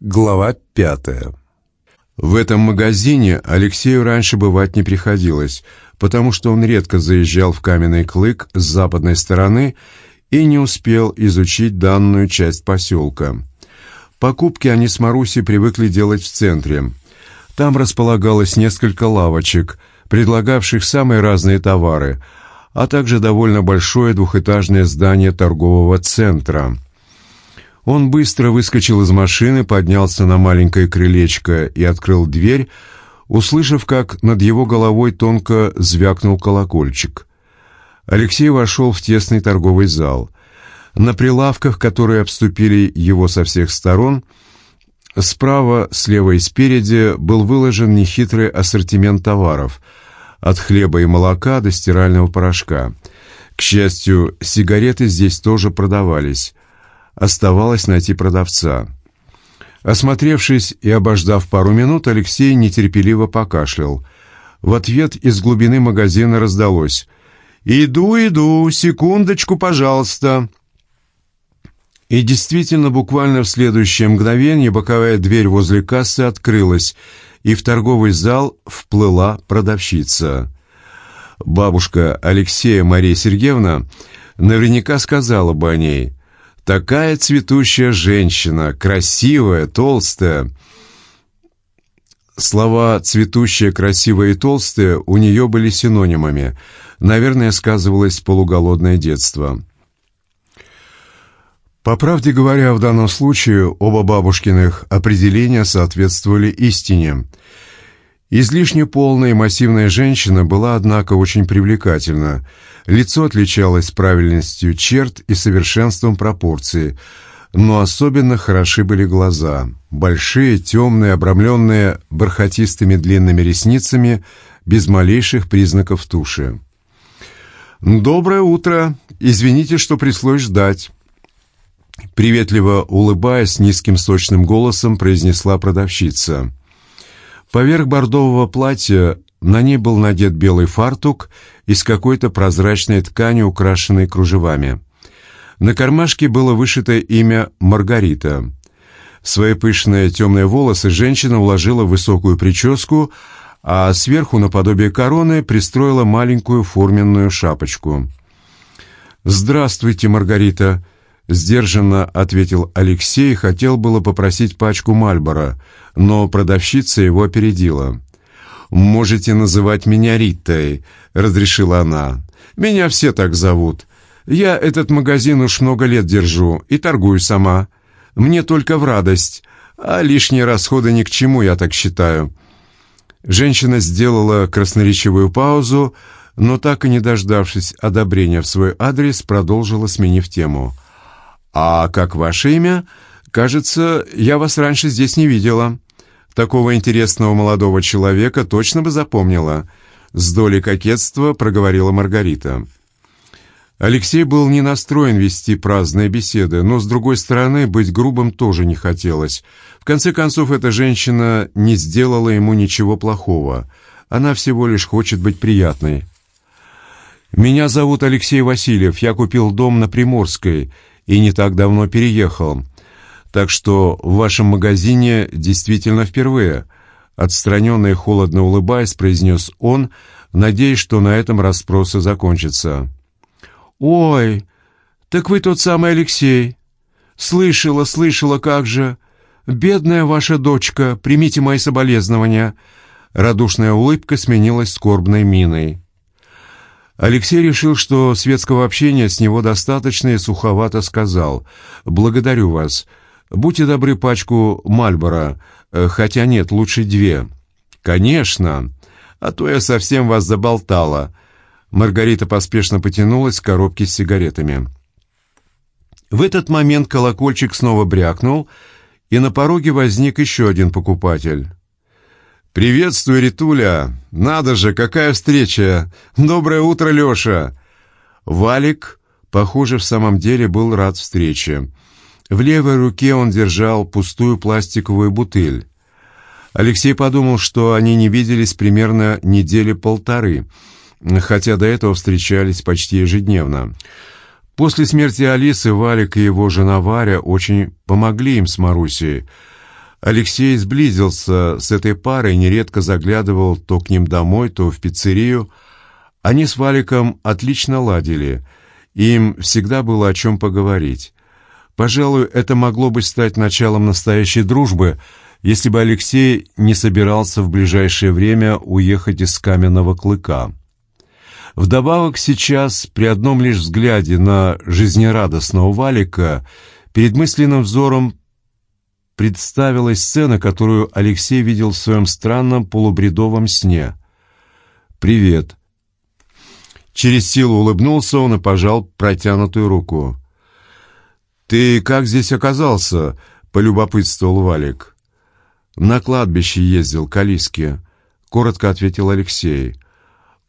Глава пятая. В этом магазине Алексею раньше бывать не приходилось, потому что он редко заезжал в каменный клык с западной стороны и не успел изучить данную часть поселка. Покупки они с Марусей привыкли делать в центре. Там располагалось несколько лавочек, предлагавших самые разные товары, а также довольно большое двухэтажное здание торгового центра – он быстро выскочил из машины, поднялся на маленькое крылечко и открыл дверь, услышав, как над его головой тонко звякнул колокольчик. Алексей вошел в тесный торговый зал. На прилавках, которые обступили его со всех сторон, справа, слева и спереди был выложен нехитрый ассортимент товаров, от хлеба и молока до стирального порошка. К счастью, сигареты здесь тоже продавались. Оставалось найти продавца. Осмотревшись и обождав пару минут, Алексей нетерпеливо покашлял. В ответ из глубины магазина раздалось «Иду, иду, секундочку, пожалуйста». И действительно, буквально в следующее мгновение боковая дверь возле кассы открылась, и в торговый зал вплыла продавщица. Бабушка Алексея Мария Сергеевна наверняка сказала бы о ней. Такая цветущая женщина, красивая, толстая. Слова «цветущая», «красивая» и «толстая» у нее были синонимами. Наверное, сказывалось полуголодное детство. По правде говоря, в данном случае оба бабушкиных определения соответствовали истине. Излишне полная и массивная женщина была, однако, очень привлекательна – Лицо отличалось правильностью черт и совершенством пропорций, но особенно хороши были глаза. Большие, темные, обрамленные бархатистыми длинными ресницами, без малейших признаков туши. «Доброе утро! Извините, что пришлось ждать!» Приветливо улыбаясь, низким сочным голосом произнесла продавщица. Поверх бордового платья на ней был надет белый фартук из какой-то прозрачной ткани, украшенной кружевами. На кармашке было вышито имя Маргарита. Свои пышные темные волосы женщина уложила высокую прическу, а сверху, наподобие короны, пристроила маленькую форменную шапочку. «Здравствуйте, Маргарита!» — сдержанно ответил Алексей, хотел было попросить пачку Мальбора, но продавщица его опередила. «Можете называть меня Ритой», — разрешила она. «Меня все так зовут. Я этот магазин уж много лет держу и торгую сама. Мне только в радость, а лишние расходы ни к чему, я так считаю». Женщина сделала красноречивую паузу, но так и не дождавшись одобрения в свой адрес, продолжила, сменив тему. «А как ваше имя? Кажется, я вас раньше здесь не видела». Такого интересного молодого человека точно бы запомнила. С долей кокетства проговорила Маргарита. Алексей был не настроен вести праздные беседы, но, с другой стороны, быть грубым тоже не хотелось. В конце концов, эта женщина не сделала ему ничего плохого. Она всего лишь хочет быть приятной. «Меня зовут Алексей Васильев. Я купил дом на Приморской и не так давно переехал так что в вашем магазине действительно впервые», отстраненно и холодно улыбаясь, произнес он, надеясь, что на этом расспросы закончатся. «Ой, так вы тот самый Алексей. Слышала, слышала, как же. Бедная ваша дочка, примите мои соболезнования». Радушная улыбка сменилась скорбной миной. Алексей решил, что светского общения с него достаточно и суховато сказал «Благодарю вас. Будьте добры пачку Мальбора, э, хотя нет, лучше две. Конечно, а то я совсем вас заболтала. Маргарита поспешно потянулась к коробке с сигаретами. В этот момент колокольчик снова брякнул, и на пороге возник еще один покупатель. «Приветствую, Ритуля! Надо же, какая встреча! Доброе утро, Леша!» Валик, похоже, в самом деле был рад встрече. В левой руке он держал пустую пластиковую бутыль. Алексей подумал, что они не виделись примерно недели полторы, хотя до этого встречались почти ежедневно. После смерти Алисы Валик и его жена Варя очень помогли им с Марусей. Алексей сблизился с этой парой, нередко заглядывал то к ним домой, то в пиццерию. Они с Валиком отлично ладили, им всегда было о чем поговорить. Пожалуй, это могло бы стать началом настоящей дружбы, если бы Алексей не собирался в ближайшее время уехать из Каменного Клыка. Вдобавок сейчас, при одном лишь взгляде на жизнерадостного Валика, перед мысленным взором представилась сцена, которую Алексей видел в своем странном полубредовом сне. «Привет». Через силу улыбнулся он и пожал протянутую руку. «Ты как здесь оказался?» — полюбопытствовал Валик. «На кладбище ездил, к Алиске», — коротко ответил Алексей.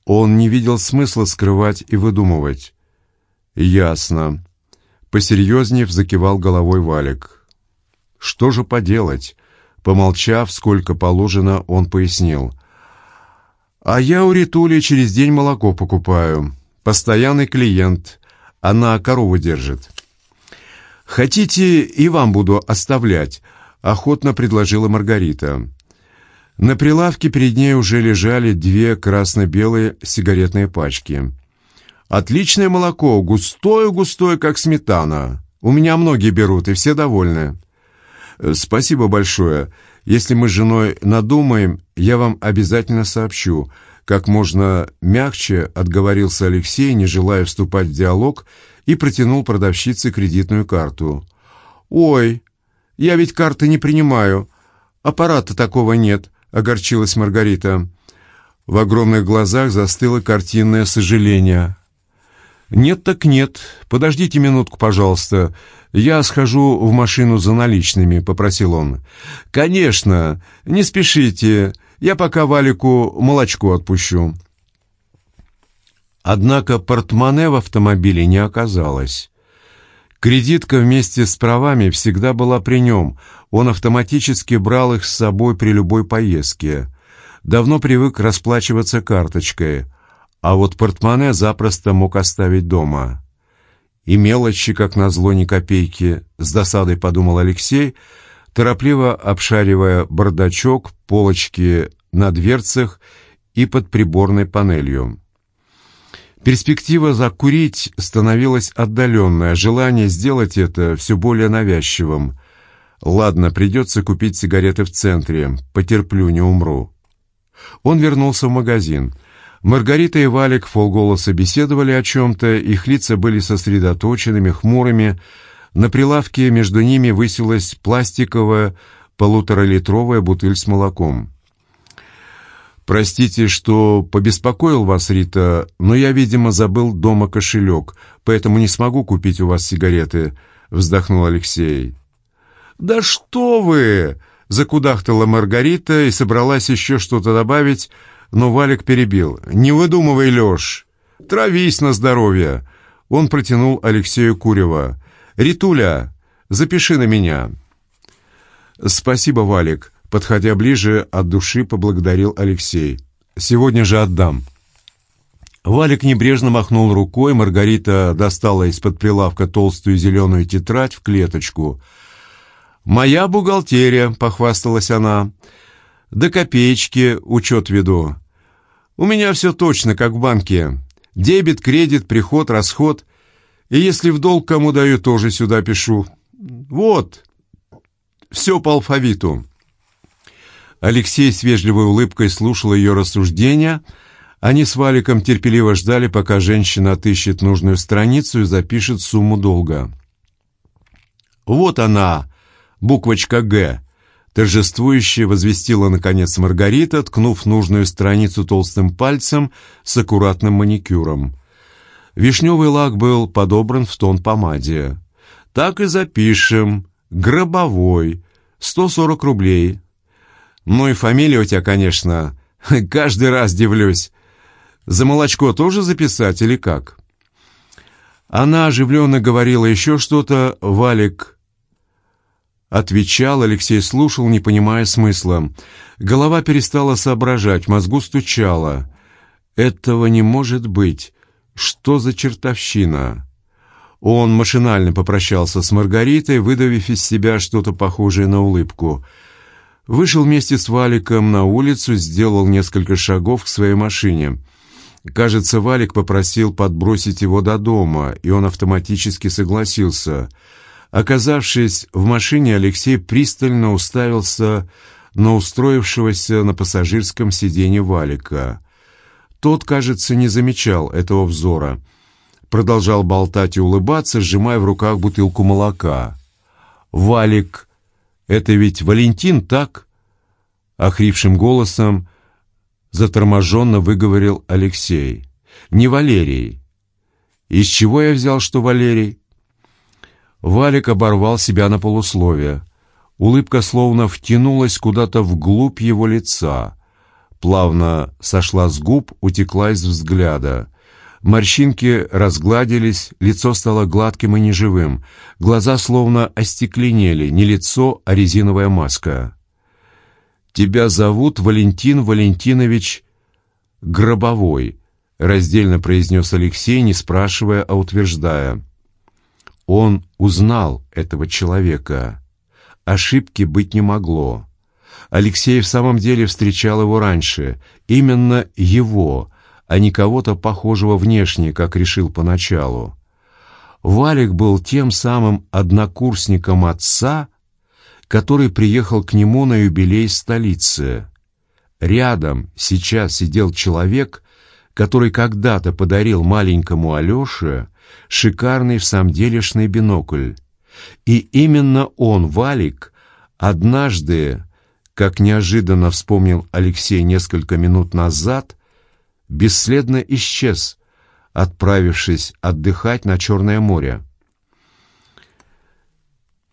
Он не видел смысла скрывать и выдумывать. «Ясно». Посерьезнее закивал головой Валик. «Что же поделать?» Помолчав, сколько положено, он пояснил. «А я у Ритули через день молоко покупаю. Постоянный клиент. Она корову держит». «Хотите, и вам буду оставлять», — охотно предложила Маргарита. На прилавке перед ней уже лежали две красно-белые сигаретные пачки. «Отличное молоко, густое-густое, как сметана. У меня многие берут, и все довольны». «Спасибо большое. Если мы с женой надумаем, я вам обязательно сообщу». Как можно мягче отговорился Алексей, не желая вступать в диалог, и протянул продавщице кредитную карту. «Ой, я ведь карты не принимаю. Аппарата такого нет», — огорчилась Маргарита. В огромных глазах застыло картинное сожаление. «Нет так нет. Подождите минутку, пожалуйста. Я схожу в машину за наличными», — попросил он. «Конечно. Не спешите. Я пока Валику молочко отпущу». Однако портмоне в автомобиле не оказалось. Кредитка вместе с правами всегда была при нем, он автоматически брал их с собой при любой поездке. Давно привык расплачиваться карточкой, а вот портмоне запросто мог оставить дома. И мелочи, как назло, ни копейки, с досадой подумал Алексей, торопливо обшаривая бардачок, полочки на дверцах и под приборной панелью. Перспектива закурить становилась отдаленной, а желание сделать это все более навязчивым. «Ладно, придется купить сигареты в центре. Потерплю, не умру». Он вернулся в магазин. Маргарита и Валик полголоса беседовали о чем-то, их лица были сосредоточенными, хмурыми. На прилавке между ними высилась пластиковая полуторалитровая бутыль с молоком. «Простите, что побеспокоил вас, Рита, но я, видимо, забыл дома кошелек, поэтому не смогу купить у вас сигареты», — вздохнул Алексей. «Да что вы!» — закудахтала Маргарита и собралась еще что-то добавить, но Валик перебил. «Не выдумывай, Леш! Травись на здоровье!» Он протянул Алексею Курева. «Ритуля, запиши на меня». «Спасибо, Валик», Подходя ближе, от души поблагодарил Алексей. «Сегодня же отдам». Валик небрежно махнул рукой, Маргарита достала из-под прилавка толстую зеленую тетрадь в клеточку. «Моя бухгалтерия», — похвасталась она. «До копеечки учет веду. У меня все точно, как в банке. Дебет, кредит, приход, расход. И если в долг кому даю, тоже сюда пишу. Вот, все по алфавиту». Алексей с вежливой улыбкой слушал ее рассуждения. Они с Валиком терпеливо ждали, пока женщина отыщет нужную страницу и запишет сумму долга. «Вот она, буквочка «Г», — торжествующе возвестила, наконец, Маргарита, ткнув нужную страницу толстым пальцем с аккуратным маникюром. Вишневый лак был подобран в тон помаде. «Так и запишем. Гробовой. 140 рублей. Ну и фамилия у тебя, конечно. Каждый раз дивлюсь. За молочко тоже записать или как? Она оживленно говорила еще что-то, Валик отвечал, Алексей слушал, не понимая смысла. Голова перестала соображать, мозгу стучала. Этого не может быть. Что за чертовщина? Он машинально попрощался с Маргаритой, выдавив из себя что-то похожее на улыбку — Вышел вместе с Валиком на улицу, сделал несколько шагов к своей машине. Кажется, Валик попросил подбросить его до дома, и он автоматически согласился. Оказавшись в машине, Алексей пристально уставился на устроившегося на пассажирском сиденье Валика. Тот, кажется, не замечал этого взора. Продолжал болтать и улыбаться, сжимая в руках бутылку молока. «Валик, это ведь Валентин, так?» Охрипшим голосом заторможенно выговорил Алексей. «Не Валерий». «Из чего я взял, что Валерий?» Валик оборвал себя на полусловие. Улыбка словно втянулась куда-то вглубь его лица. Плавно сошла с губ, утекла из взгляда. Морщинки разгладились, лицо стало гладким и неживым. Глаза словно остекленели, не лицо, а резиновая маска. «Тебя зовут Валентин Валентинович Гробовой», — раздельно произнес Алексей, не спрашивая, а утверждая. Он узнал этого человека. Ошибки быть не могло. Алексей в самом деле встречал его раньше. Именно его, а не кого-то похожего внешне, как решил поначалу. Валик был тем самым однокурсником отца, который приехал к нему на юбилей столицы. Рядом сейчас сидел человек, который когда-то подарил маленькому Алёше шикарный в самом делешный бинокль. И именно он, Валик, однажды, как неожиданно вспомнил Алексей несколько минут назад, бесследно исчез, отправившись отдыхать на Черное море.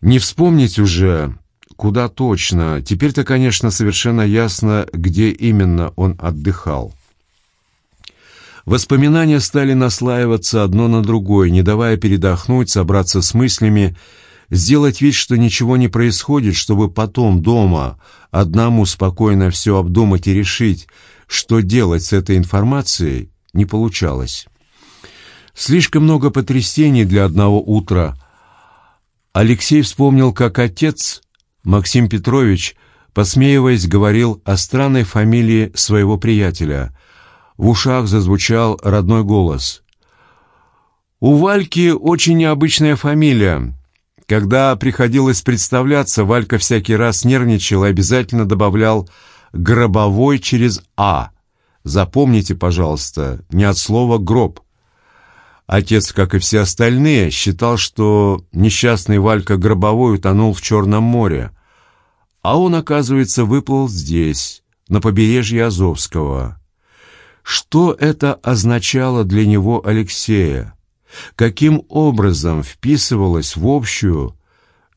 Не вспомнить уже, куда точно, теперь-то, конечно, совершенно ясно, где именно он отдыхал. Воспоминания стали наслаиваться одно на другое, не давая передохнуть, собраться с мыслями, сделать вид, что ничего не происходит, чтобы потом дома одному спокойно все обдумать и решить, что делать с этой информацией, не получалось. Слишком много потрясений для одного утра. Алексей вспомнил, как отец, Максим Петрович, посмеиваясь, говорил о странной фамилии своего приятеля – в ушах зазвучал родной голос. «У Вальки очень необычная фамилия. Когда приходилось представляться, Валька всякий раз нервничал и обязательно добавлял «гробовой» через «а». Запомните, пожалуйста, не от слова «гроб». Отец, как и все остальные, считал, что несчастный Валька Гробовой утонул в Черном море, а он, оказывается, выплыл здесь, на побережье Азовского. Что это означало для него Алексея? Каким образом вписывалось в общую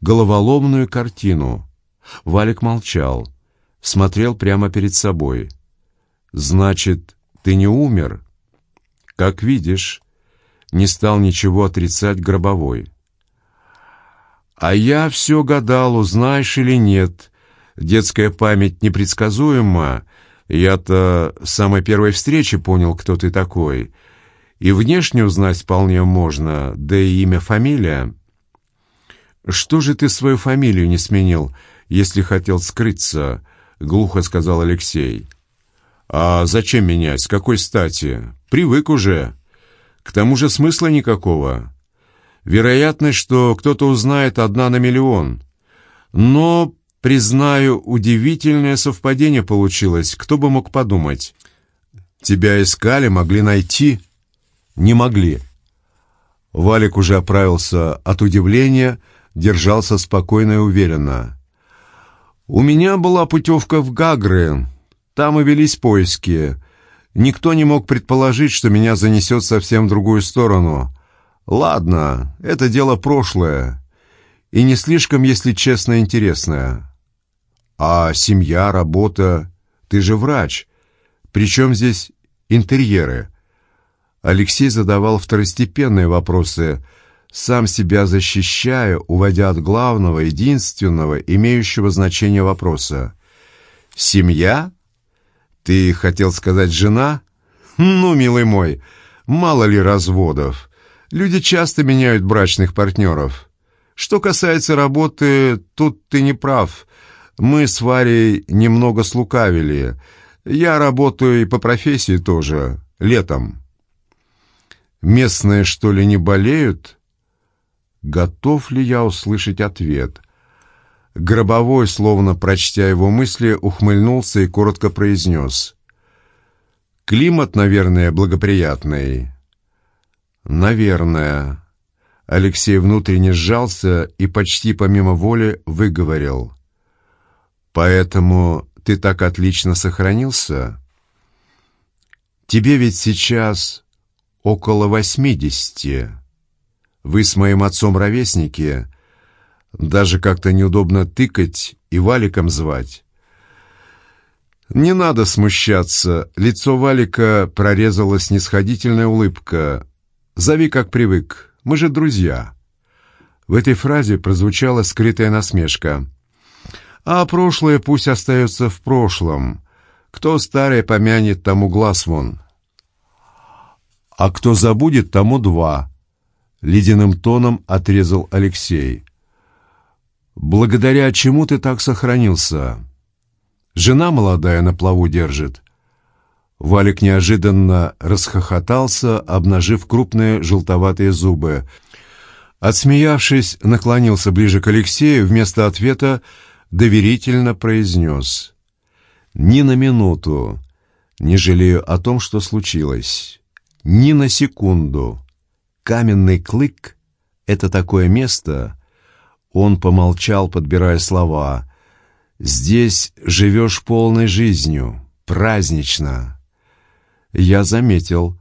головоломную картину? Валик молчал, смотрел прямо перед собой. «Значит, ты не умер?» «Как видишь», не стал ничего отрицать гробовой. «А я все гадал, узнаешь или нет. Детская память непредсказуема, я-то с самой первой встречи понял, кто ты такой. И внешне узнать вполне можно, да и имя, фамилия. Что же ты свою фамилию не сменил, если хотел скрыться? Глухо сказал Алексей. А зачем менять? С какой стати? Привык уже. К тому же смысла никакого. Вероятность, что кто-то узнает, одна на миллион. Но Признаю, удивительное совпадение получилось. Кто бы мог подумать? Тебя искали, могли найти? Не могли. Валик уже оправился от удивления, держался спокойно и уверенно. У меня была путевка в Гагры. Там и велись поиски. Никто не мог предположить, что меня занесет совсем в другую сторону. Ладно, это дело прошлое. И не слишком, если честно, интересное. А семья, работа... Ты же врач. Причем здесь интерьеры? Алексей задавал второстепенные вопросы, сам себя защищая, уводя от главного, единственного, имеющего значение вопроса. «Семья? Ты хотел сказать жена? Ну, милый мой, мало ли разводов. Люди часто меняют брачных партнеров. Что касается работы, тут ты не прав. Мы с Варей немного слукавили. Я работаю и по профессии тоже, летом. Местные, что ли, не болеют? Готов ли я услышать ответ? Гробовой, словно прочтя его мысли, ухмыльнулся и коротко произнес. «Климат, наверное, благоприятный». «Наверное». Алексей внутренне сжался и почти помимо воли выговорил. «Поэтому ты так отлично сохранился? Тебе ведь сейчас около восьмидесяти. Вы с моим отцом ровесники, даже как-то неудобно тыкать и Валиком звать». «Не надо смущаться», — лицо Валика прорезала снисходительная улыбка. «Зови, как привык, мы же друзья». В этой фразе прозвучала скрытая насмешка. «А прошлое пусть остается в прошлом. Кто старое помянет, тому глаз вон». «А кто забудет, тому два», — ледяным тоном отрезал Алексей. «Благодаря чему ты так сохранился?» Жена молодая на плаву держит». Валик неожиданно расхохотался, обнажив крупные желтоватые зубы. Отсмеявшись, наклонился ближе к Алексею, вместо ответа доверительно произнес. «Ни на минуту не жалею о том, что случилось. Ни на секунду. Каменный клык — это такое место...» Он помолчал, подбирая слова. Здесь живешь полной жизнью, празднично. Я заметил.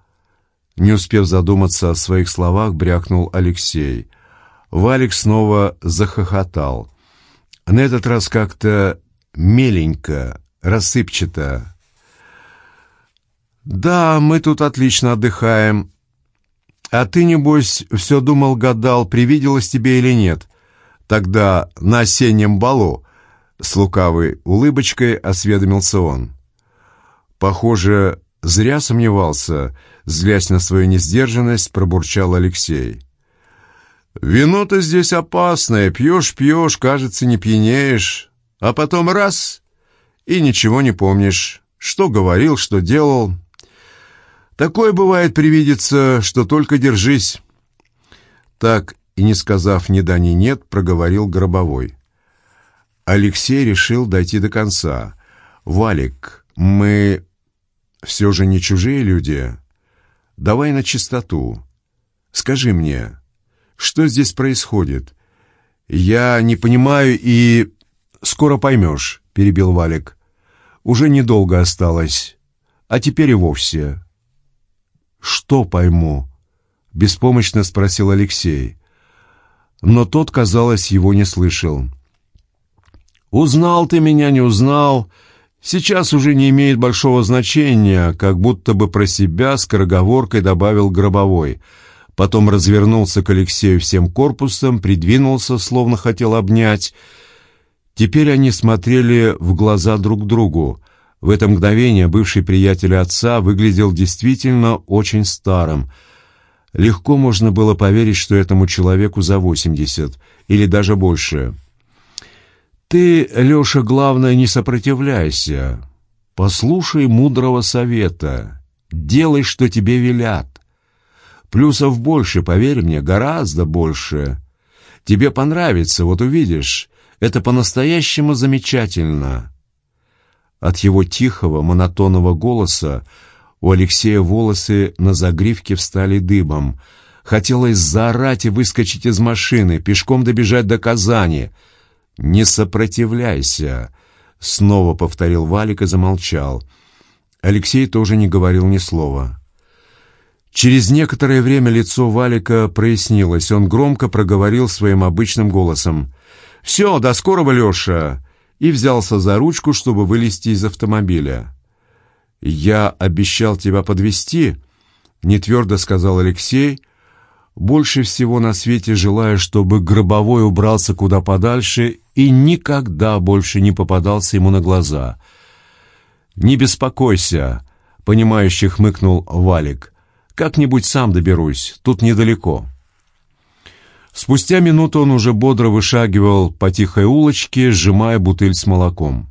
Не успев задуматься о своих словах, брякнул Алексей. Валик снова захохотал. На этот раз как-то меленько, рассыпчато. «Да, мы тут отлично отдыхаем. А ты, небось, все думал-гадал, привиделось тебе или нет? Тогда на осеннем балу с лукавой улыбочкой осведомился он. Похоже, зря сомневался, злясь на свою несдержанность, пробурчал Алексей. «Вино-то здесь опасное, пьешь-пьешь, кажется, не пьянеешь, а потом раз — и ничего не помнишь, что говорил, что делал. Такое бывает привидится, что только держись». Так и не сказав ни да ни нет, проговорил Гробовой. Алексей решил дойти до конца. «Валик, мы все же не чужие люди. Давай на чистоту. Скажи мне, что здесь происходит? Я не понимаю и... Скоро поймешь», — перебил Валик. «Уже недолго осталось. А теперь и вовсе». «Что пойму?» — беспомощно спросил Алексей. Но тот, казалось, его не слышал. Узнал ты меня, не узнал, сейчас уже не имеет большого значения, как будто бы про себя скороговоркой добавил гробовой. Потом развернулся к Алексею всем корпусом, придвинулся, словно хотел обнять. Теперь они смотрели в глаза друг другу. В это мгновение бывший приятель отца выглядел действительно очень старым. Легко можно было поверить, что этому человеку за восемьдесят или даже больше. Ты, Леша, главное, не сопротивляйся. Послушай мудрого совета. Делай, что тебе велят. Плюсов больше, поверь мне, гораздо больше. Тебе понравится, вот увидишь. Это по-настоящему замечательно. От его тихого, монотонного голоса у Алексея волосы на загривке встали дыбом. Хотелось заорать и выскочить из машины, пешком добежать до Казани — «Не сопротивляйся!» — снова повторил Валик и замолчал. Алексей тоже не говорил ни слова. Через некоторое время лицо Валика прояснилось. Он громко проговорил своим обычным голосом. «Все, до скорого, Леша!» и взялся за ручку, чтобы вылезти из автомобиля. «Я обещал тебя подвести, нетвердо сказал Алексей, больше всего на свете желая, чтобы Гробовой убрался куда подальше и никогда больше не попадался ему на глаза. «Не беспокойся», — понимающе хмыкнул Валик. «Как-нибудь сам доберусь, тут недалеко». Спустя минуту он уже бодро вышагивал по тихой улочке, сжимая бутыль с молоком.